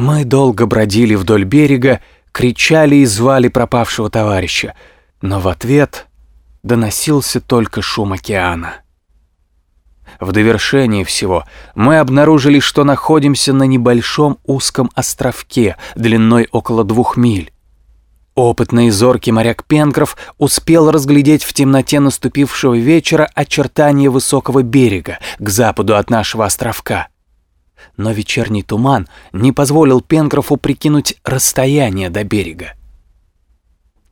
Мы долго бродили вдоль берега, кричали и звали пропавшего товарища, но в ответ доносился только шум океана. В довершении всего мы обнаружили, что находимся на небольшом узком островке длиной около двух миль. Опытный и зоркий моряк Пенкроф успел разглядеть в темноте наступившего вечера очертания высокого берега к западу от нашего островка. Но вечерний туман не позволил Пенкрофу прикинуть расстояние до берега.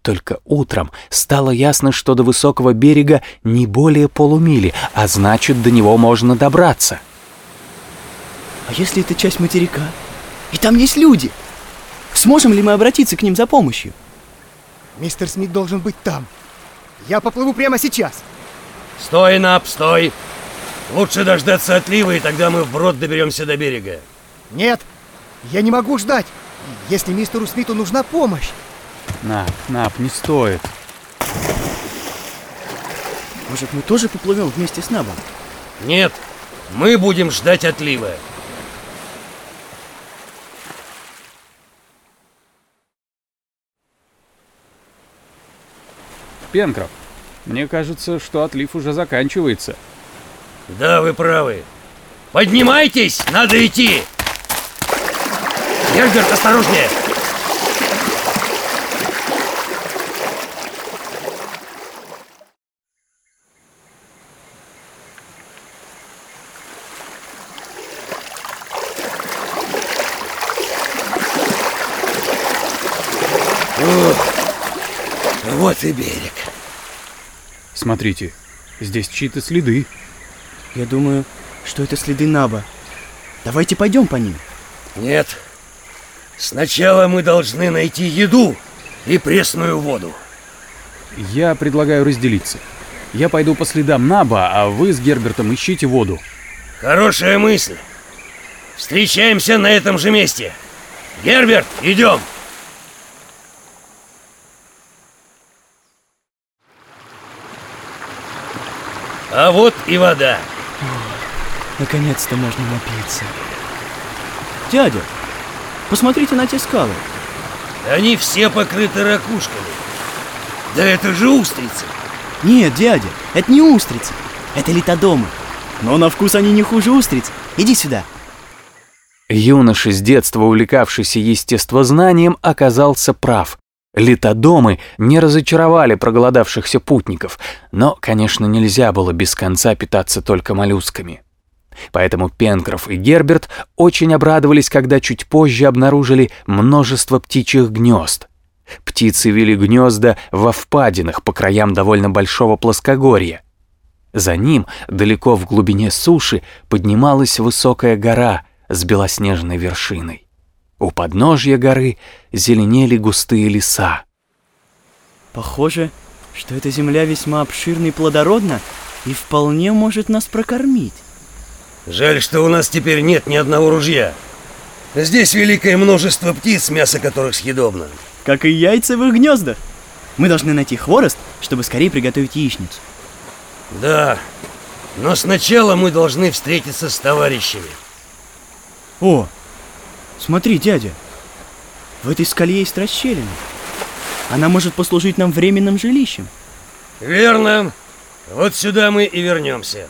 Только утром стало ясно, что до высокого берега не более полумили, а значит, до него можно добраться. А если это часть материка? И там есть люди? Сможем ли мы обратиться к ним за помощью? Мистер Смит должен быть там. Я поплыву прямо сейчас. Стой, Нап, стой. Лучше дождаться отлива, и тогда мы вброд доберемся до берега. Нет, я не могу ждать, если мистеру Смиту нужна помощь. Нап, Нап, не стоит. Может, мы тоже поплывем вместе с Набом? Нет, мы будем ждать отлива. Пенкроф, мне кажется, что отлив уже заканчивается. Да, вы правы. Поднимайтесь, надо идти. Герберт, осторожнее. Вот, и берег. Смотрите, здесь чьи-то следы. Я думаю, что это следы Наба. Давайте пойдем по ним. Нет. Сначала мы должны найти еду и пресную воду. Я предлагаю разделиться. Я пойду по следам Наба, а вы с Гербертом ищите воду. Хорошая мысль. Встречаемся на этом же месте. Герберт, идем. А вот и вода. Наконец-то можно напиться. Дядя, посмотрите на те скалы. Они все покрыты ракушками. Да это же устрицы. Нет, дядя, это не устрицы. Это литодомы. Но на вкус они не хуже устриц. Иди сюда. Юноша, с детства увлекавшийся естествознанием, оказался прав. Литодомы не разочаровали проголодавшихся путников, но, конечно, нельзя было без конца питаться только моллюсками. Поэтому Пенкроф и Герберт очень обрадовались, когда чуть позже обнаружили множество птичьих гнезд. Птицы вели гнезда во впадинах по краям довольно большого плоскогорья. За ним, далеко в глубине суши, поднималась высокая гора с белоснежной вершиной. У подножья горы зеленели густые леса. Похоже, что эта земля весьма обширна и плодородна и вполне может нас прокормить. Жаль, что у нас теперь нет ни одного ружья. Здесь великое множество птиц, мясо которых съедобно. Как и яйца в их гнездах. Мы должны найти хворост, чтобы скорее приготовить яичницу. Да, но сначала мы должны встретиться с товарищами. О, смотри, дядя. В этой скале есть расщелина. Она может послужить нам временным жилищем. Верно. Вот сюда мы и вернемся.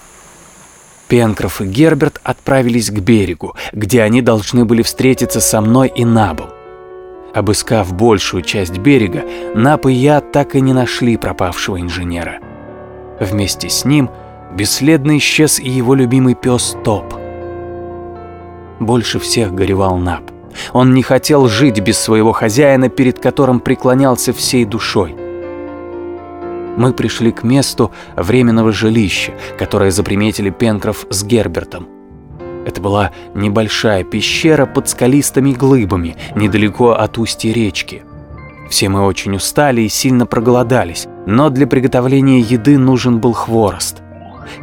Пенкроф и Герберт отправились к берегу, где они должны были встретиться со мной и Набом. Обыскав большую часть берега, Наб и я так и не нашли пропавшего инженера. Вместе с ним бесследно исчез и его любимый пес Топ. Больше всех горевал Наб. Он не хотел жить без своего хозяина, перед которым преклонялся всей душой. Мы пришли к месту временного жилища, которое заприметили Пенкроф с Гербертом. Это была небольшая пещера под скалистыми глыбами, недалеко от устья речки. Все мы очень устали и сильно проголодались, но для приготовления еды нужен был хворост.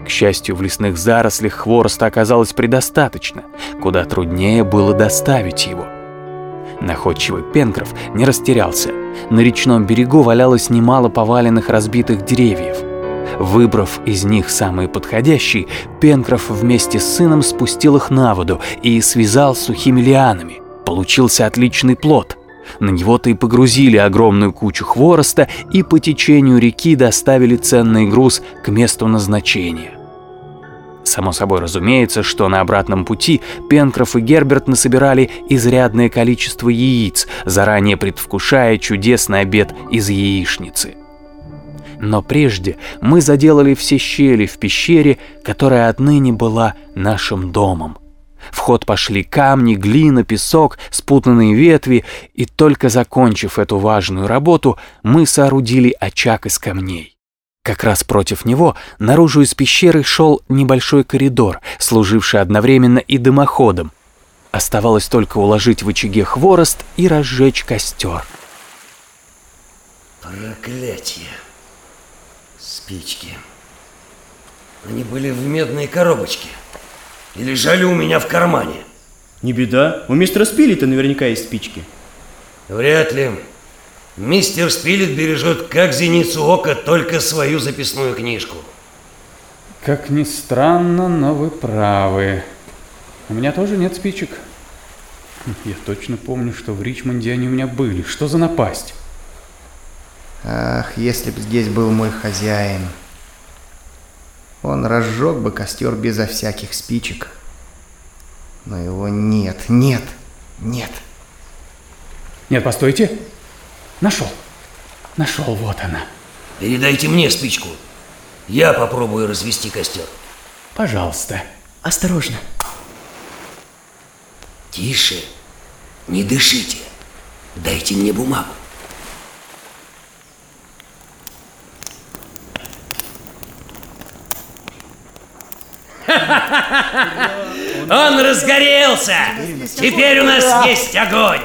К счастью, в лесных зарослях хвороста оказалось предостаточно, куда труднее было доставить его. Находчивый Пенкроф не растерялся. На речном берегу валялось немало поваленных разбитых деревьев. Выбрав из них самые подходящие, Пенкроф вместе с сыном спустил их на воду и связал сухими лианами. Получился отличный плод. На него-то и погрузили огромную кучу хвороста и по течению реки доставили ценный груз к месту назначения. Само собой разумеется, что на обратном пути Пенкроф и Герберт насобирали изрядное количество яиц, заранее предвкушая чудесный обед из яичницы. Но прежде мы заделали все щели в пещере, которая отныне была нашим домом. В ход пошли камни, глина, песок, спутанные ветви, и только закончив эту важную работу, мы соорудили очаг из камней. Как раз против него наружу из пещеры шел небольшой коридор, служивший одновременно и дымоходом. Оставалось только уложить в очаге хворост и разжечь костер. Проклятие. Спички. Они были в медной коробочке и лежали у меня в кармане. Не беда, у мистера Спилета наверняка есть спички. Вряд ли. Мистер Спилет бережет как зеницу ока только свою записную книжку. Как ни странно, но вы правы. У меня тоже нет спичек. Я точно помню, что в Ричмонде они у меня были. Что за напасть? Ах, если бы здесь был мой хозяин. Он разжег бы костер безо всяких спичек. Но его нет, нет, нет. Нет, постойте. Нашел. Нашел, вот она. Передайте мне спичку. Я попробую развести костер. Пожалуйста. Осторожно. Тише. Не дышите. Дайте мне бумагу. Он разгорелся! Теперь у нас есть огонь!